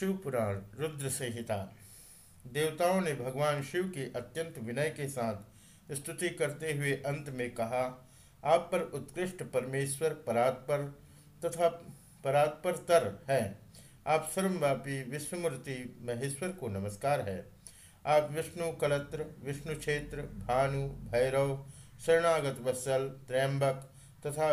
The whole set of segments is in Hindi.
शिव पुराण रुद्र संहिता देवताओं ने भगवान शिव की अत्यंत विनय के साथ स्तुति करते हुए अंत में कहा, आप पर उत्कृष्ट परमेश्वर परात्पर तथा परात्परतर है। आप सर्वव्यापी विश्वमूर्ति महेश्वर को नमस्कार है। आप विष्णु कलत्र, विष्णु क्षेत्र, भानु, भैरव, शरणागत वत्सल, त्रयंबक तथा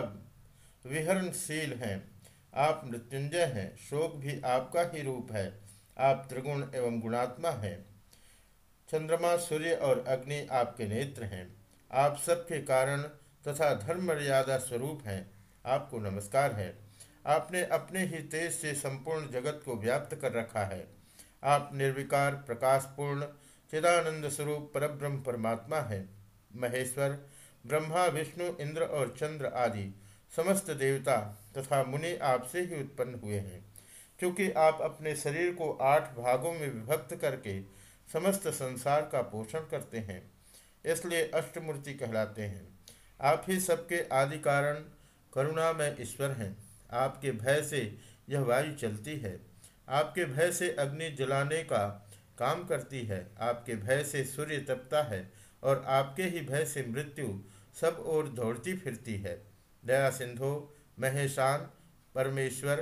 विहरणशील हैं। आप मृत्युंजय हैं। शोक भी आपका ही रूप है। आप त्रिगुण एवं गुणात्मा हैं। चंद्रमा, सूर्य और अग्नि आपके नेत्र हैं। आप सबके कारण तथा धर्म मर्यादा स्वरूप हैं। आपको नमस्कार है। आपने अपने ही तेज से संपूर्ण जगत को व्याप्त कर रखा है। आप निर्विकार, प्रकाशपूर्ण, चिदानंद स्वरूप, परब्रह्म परमात्मा है। महेश्वर, ब्रह्मा, विष्णु, इंद्र और चंद्र आदि समस्त देवता तथा मुनि आपसे ही उत्पन्न हुए हैं, क्योंकि आप अपने शरीर को आठ भागों में विभक्त करके समस्त संसार का पोषण करते हैं, इसलिए अष्टमूर्ति कहलाते हैं। आप ही सबके आदि कारण करुणा में ईश्वर हैं। आपके भय से यह वायु चलती है। आपके भय से अग्नि जलाने का काम करती है। आपके भय से सूर्य तपता है और आपके ही भय से मृत्यु सब ओर दौड़ती फिरती है। दया सिंधु, महेशान, परमेश्वर,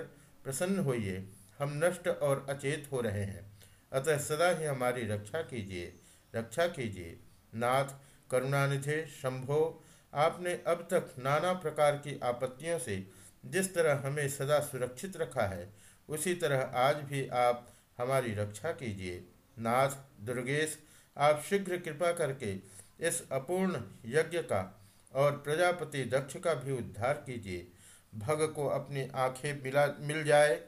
प्रसन्न होइए। हम नष्ट और अचेत हो रहे हैं। अतः सदा ही हमारी रक्षा कीजिए रक्षा कीजिए। नाथ, करुणानिधे, शंभो, आपने अब तक नाना प्रकार की आपत्तियों से जिस तरह हमें सदा सुरक्षित रखा है, उसी तरह आज भी आप हमारी रक्षा कीजिए। नाथ, दुर्गेश, आप शीघ्र कृपा करके इस अपूर्ण यज्ञ का और प्रजापति दक्ष का भी उद्धार कीजिए। भग को अपनी आँखें मिला, मिल जाए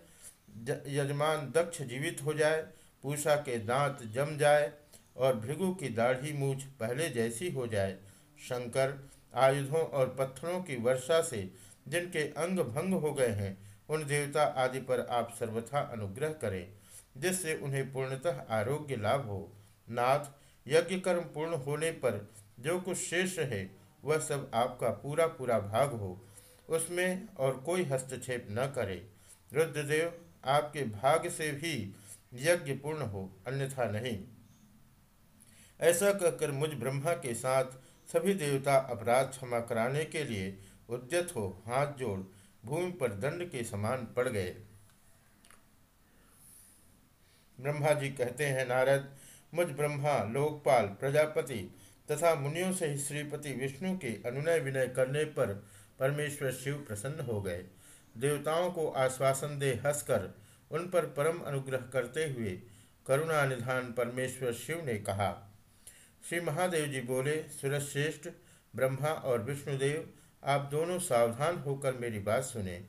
यजमान दक्ष जीवित हो जाए पूषा के दांत जम जाए और भृगु की दाढ़ी मूछ पहले जैसी हो जाए। शंकर, आयुधों और पत्थरों की वर्षा से जिनके अंग भंग हो गए हैं, उन देवता आदि पर आप सर्वथा अनुग्रह करें, जिससे उन्हें पूर्णतः आरोग्य लाभ हो। नाथ, यज्ञ कर्म पूर्ण होने पर जो कुछ शेष है वह सब आपका पूरा पूरा भाग हो, उसमें और कोई हस्तक्षेप न करे। रुद्रदेव आपके भाग से भी यज्ञ पूर्ण हो, अन्यथा नहीं। ऐसा कहकर मुझ ब्रह्मा के साथ सभी देवता अपराध क्षमा कराने के लिए उद्यत हो, हाथ जोड़ भूमि पर दंड के समान पड़ गए। ब्रह्मा जी कहते हैं, नारद, मुझ ब्रह्मा, लोकपाल, प्रजापति तथा मुनियों से श्रीपति विष्णु के अनुनय विनय करने पर परमेश्वर शिव प्रसन्न हो गए। देवताओं को आश्वासन दे हंसकर उन पर परम अनुग्रह करते हुए करुणा निधान परमेश्वर शिव ने कहा, श्री महादेव जी बोले, सुरश्रेष्ठ, ब्रह्मा और विष्णुदेव, आप दोनों सावधान होकर मेरी बात सुने।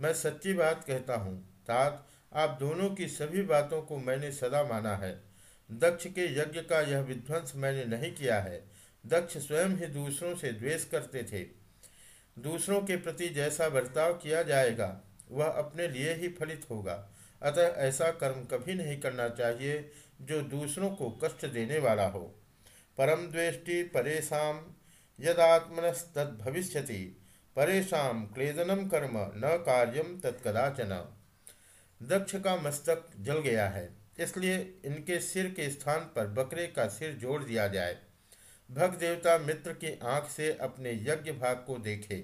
मैं सच्ची बात कहता हूँ, तात, आप दोनों की सभी बातों को मैंने सदा माना है। दक्ष के यज्ञ का यह विध्वंस मैंने नहीं किया है। दक्ष स्वयं ही दूसरों से द्वेष करते थे। दूसरों के प्रति जैसा बर्ताव किया जाएगा, वह अपने लिए ही फलित होगा। अतः ऐसा कर्म कभी नहीं करना चाहिए जो दूसरों को कष्ट देने वाला हो। परम द्वेष्टि परेशान यदात्मनस्तद भविष्यति। परेशान क्लेदनम कर्म न कार्यम तत्कदाचन। दक्ष का मस्तक जल गया है। इसलिए इनके सिर के स्थान पर बकरे का सिर जोड़ दिया जाए। भक्त देवता मित्र की आँख से अपने यज्ञ भाग को देखे।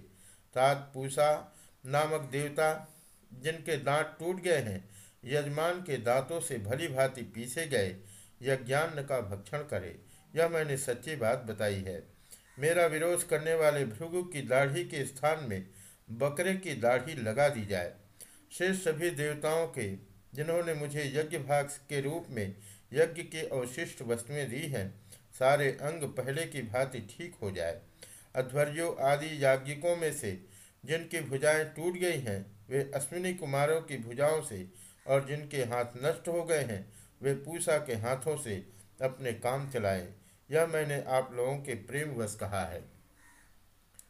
तात पूषा नामक देवता, जिनके दांत टूट गए हैं, यजमान के दांतों से भली भांति पीसे गए। यज्ञान्न का भक्षण करे। यह मैंने सच्ची बात बताई है। मेरा विरोध करने वाले भृगु की दाढ़ी के स्थान में बकरे की दाढ़ी लगा दी जाए। शेष सभी देवताओं के जिन्होंने मुझे यज्ञ भाग के रूप में यज्ञ के अवशिष्ट वस्तुएँ दी हैं, सारे अंग पहले की भांति ठीक हो जाए। अध्वर्यो आदि याज्ञिकों में से जिनकी भुजाएँ टूट गई हैं, वे अश्विनी कुमारों की भुजाओं से और जिनके हाथ नष्ट हो गए हैं, वे पूषा के हाथों से अपने काम चलाएँ। यह मैंने आप लोगों के प्रेम वश कहा है।